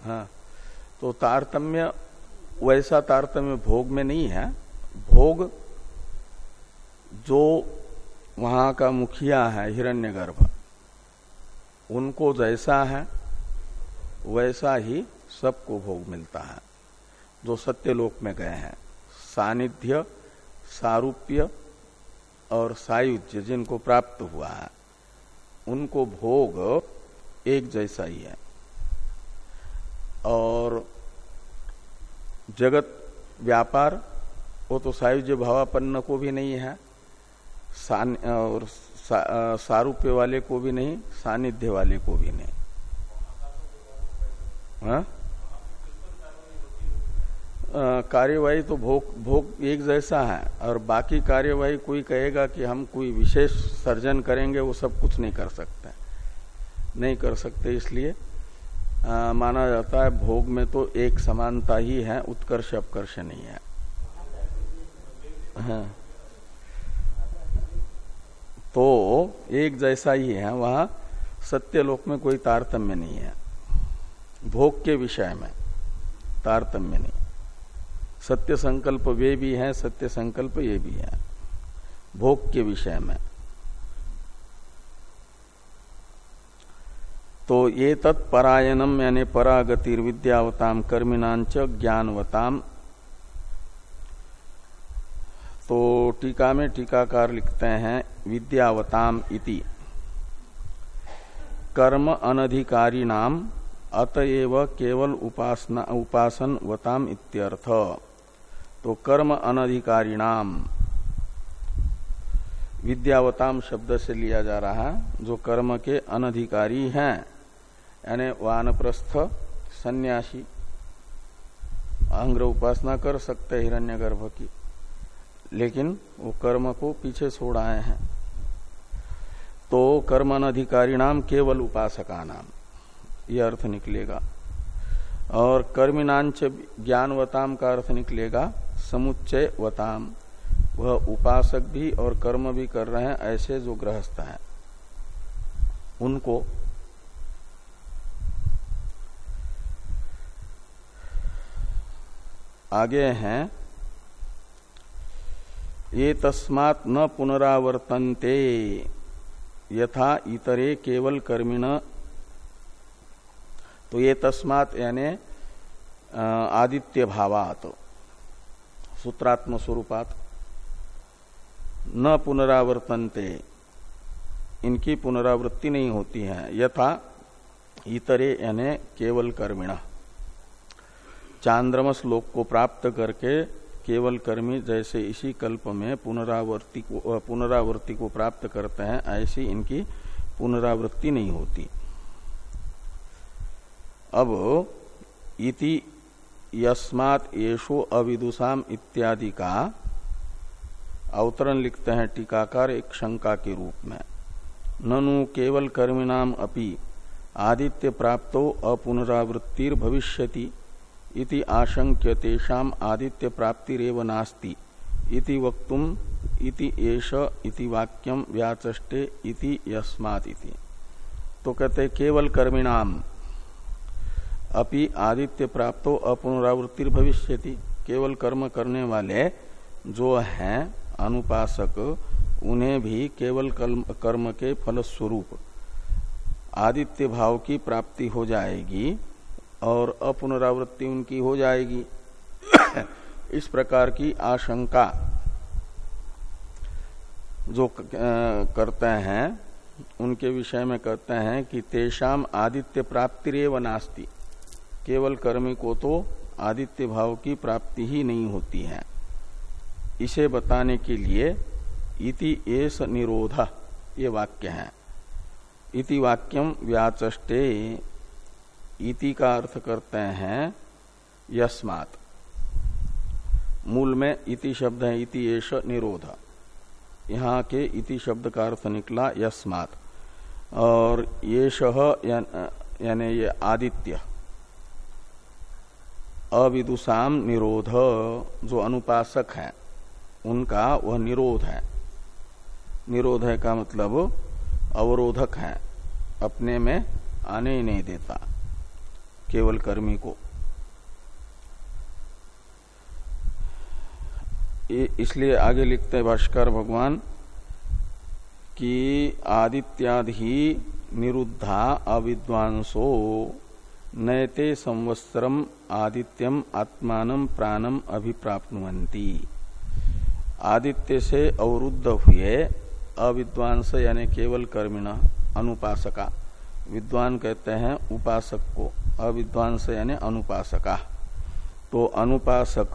हाँ तो तारतम्य, वैसा तारतम्य भोग में नहीं है। भोग जो वहाँ का मुखिया है, हिरण्यगर्भ, उनको जैसा है, वैसा ही सबको भोग मिलता है, जो सत्यलोक में गए हैं। सानिध्य सारूप्य और सायुज्य जिनको प्राप्त हुआ है उनको भोग एक जैसा ही है और जगत व्यापार वो तो सायुज्य भावापन्न को भी नहीं है सान, और सा, सारूप्य वाले को भी नहीं सानिध्य वाले को भी नहीं हाँ? कार्यवाही तो भोग भोग एक जैसा है और बाकी कार्यवाही कोई कहेगा कि हम कोई विशेष सर्जन करेंगे वो सब कुछ नहीं कर सकते। नहीं कर सकते इसलिए आ, माना जाता है भोग में तो एक समानता ही है उत्कर्ष अपकर्ष नहीं है। हाँ। तो एक जैसा ही है वहाँ सत्यलोक में कोई तारतम्य नहीं है। भोग के विषय में तारतम्य नहीं। सत्य संकल्प वे भी हैं, सत्य संकल्प ये भी है। भोग के विषय में। तो ये तत्परायणम यानी परागतिर्विद्यावताम कर्मिनाच ज्ञानवताम। तो टीका में टीकाकार लिखते हैं, विद्यावताम इति। कर्म अनधिकारी नाम अतएव केवल उपासना उपासन वताम इत्यर्थ। तो कर्म अनधिकारी नाम विद्यावताम शब्द से लिया जा रहा है, जो कर्म के अनधिकारी हैं। यानी वानप्रस्थ, सन्यासी, अहंग्र उपासना कर सकते हिरण्यगर्भ की, लेकिन वो कर्म को पीछे छोड़ आए हैं। तो कर्म अनधिकारी नाम केवल उपासका नाम यह अर्थ निकलेगा। और कर्मिनांच ज्ञानवताम का अर्थ निकलेगा समुच्चय वताम। वह उपासक भी और कर्म भी कर रहे हैं, ऐसे जो गृहस्थ हैं। उनको आगे हैं, ये तस्मात् न पुनरावर्तन्ते, यथा इतरे केवल कर्मिण। तो ये तस्मात यानी आदित्य भावात सूत्रात्म स्वरूपात न पुनरावर्तनते। इनकी पुनरावृत्ति नहीं होती है। यथा इतरे यानी केवल कर्मिण चांद्रमस लोक को प्राप्त करके केवल कर्मी जैसे इसी कल्प में पुनरावर्ति को पुनरावृत्ति को प्राप्त करते हैं, ऐसी इनकी पुनरावृत्ति नहीं होती। अब इति यस्मात येषो अविदुषाम इत्यादि का अवतरण लिखते हैं टीकाकार एक शंका के रूप में। ननु केवल कर्मिणाम अपि आदित्य प्राप्तो अपुनरावृत्तिर भविष्यति इति आशंक्य तेषाम आदित्य प्राप्तिरेव नास्ति इति वक्तुम इति एष इति वाक्यम व्याचष्टे इति यस्मात् तो कहते केवल कर्मिणाम अपि आदित्य प्राप्तो अपुनरावृत्ति भविष्य केवल कर्म करने वाले जो हैं, अनुपासक, उन्हें भी केवल कर्म के फलस्वरूप आदित्य भाव की प्राप्ति हो जाएगी और अपुनरावृत्ति उनकी हो जाएगी। इस प्रकार की आशंका जो करते हैं, उनके विषय में कहते हैं कि तेषाम आदित्य प्राप्ति रेव नास्ती। केवल कर्मी को तो आदित्य भाव की प्राप्ति ही नहीं होती है। इसे बताने के लिए इति एस निरोध, ये वाक्य है। इति वाक्यम व्याचष्टे, इति का अर्थ करते हैं यस्मात। मूल में इति शब्द है, इति एष निरोध। यहाँ के इति शब्द का अर्थ निकला यस्मात। और ये यानी ये आदित्य। अविदुषाम निरोध, जो अनुपासक है, उनका वह निरोध है। निरोध है का मतलब अवरोधक है, अपने में आने ही नहीं देता, केवल कर्मी को। इसलिए आगे लिखते भाष्कर भगवान कि आदित्यादि निरुद्धा अविद्वांसो नयते संवत्सरम आदित्यम आत्मान प्राणम अभिप्राप्नुवंती आदित्य से अवरुद्ध हुए अविद्वांस यानी केवल कर्मिण अनुपासका। विद्वान कहते हैं उपासक को, अविद्वांस यानी अनुपासका। तो अनुपासक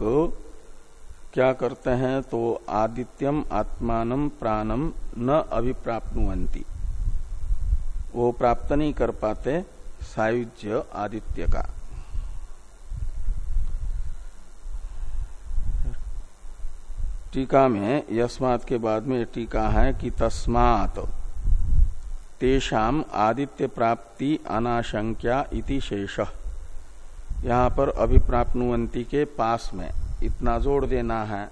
क्या करते हैं? तो आदित्यम आत्मान प्राणम न अभिप्राप्नुवंती वो प्राप्त नहीं कर पाते सायुज्य आदित्य का। टीका में यस्मात के बाद में टीका है कि तस्मात तेषाम आदित्य प्राप्ति अनाशंक्या इति शेष। यहाँ पर अभिप्राप्नुवंती के पास में इतना जोड़ देना है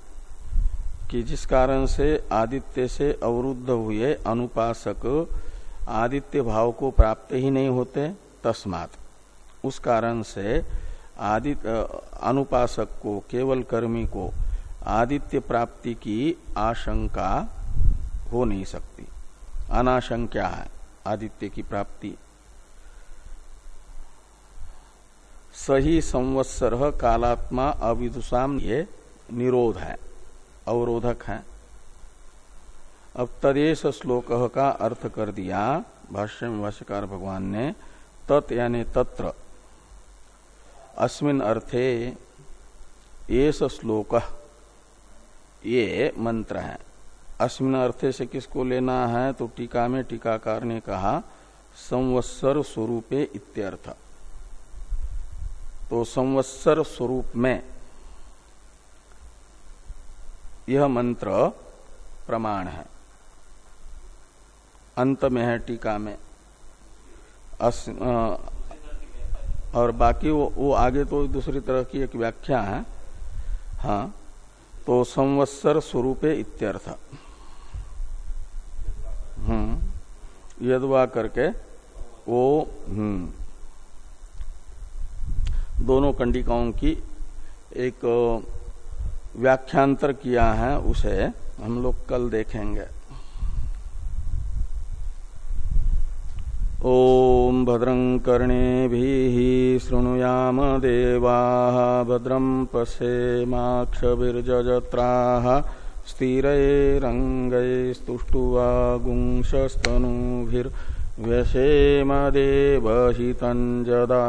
कि जिस कारण से आदित्य से अवरुद्ध हुए अनुपासक आदित्य भाव को प्राप्त ही नहीं होते तस्मात। उस कारण से आदित्य अनुपासक को, केवल कर्मी को आदित्य प्राप्ति की आशंका हो नहीं सकती। अनाशंका है आदित्य की प्राप्ति। सही संवत्सर कालात्मा अविदुषाम ये निरोध है, अवरोधक है। अब तदेश श्लोक का अर्थ कर दिया भाष्य में भाष्यकार भगवान ने तत् यानी तत्र। अस्मिन अर्थे एस श्लोक, ये मंत्र है। अस्मिन अर्थे से किसको लेना है? तो टीका में टीकाकार ने कहा, संवत्सर स्वरूपे इत्यर्थ। तो संवत्सर स्वरूप में यह मंत्र प्रमाण है। अंत में है टीका में। और बाकी वो, वो आगे तो दूसरी तरह की एक व्याख्या है। हाँ तो संवत्सर स्वरूपे इत्यर्थ। हम्म यदवा करके वो हम्म दोनों कंडिकाओं की एक व्याख्यांतर किया है उसे। हम लोग कल देखेंगे। ओम भद्रं कर्णे शृणुयाम देवा भद्रं पश्येमाक्षजत्रा स्थिरैरङ्गैस्तुष्टुवागुंशस्तनूभिर्व्यसेम देवहितं जदा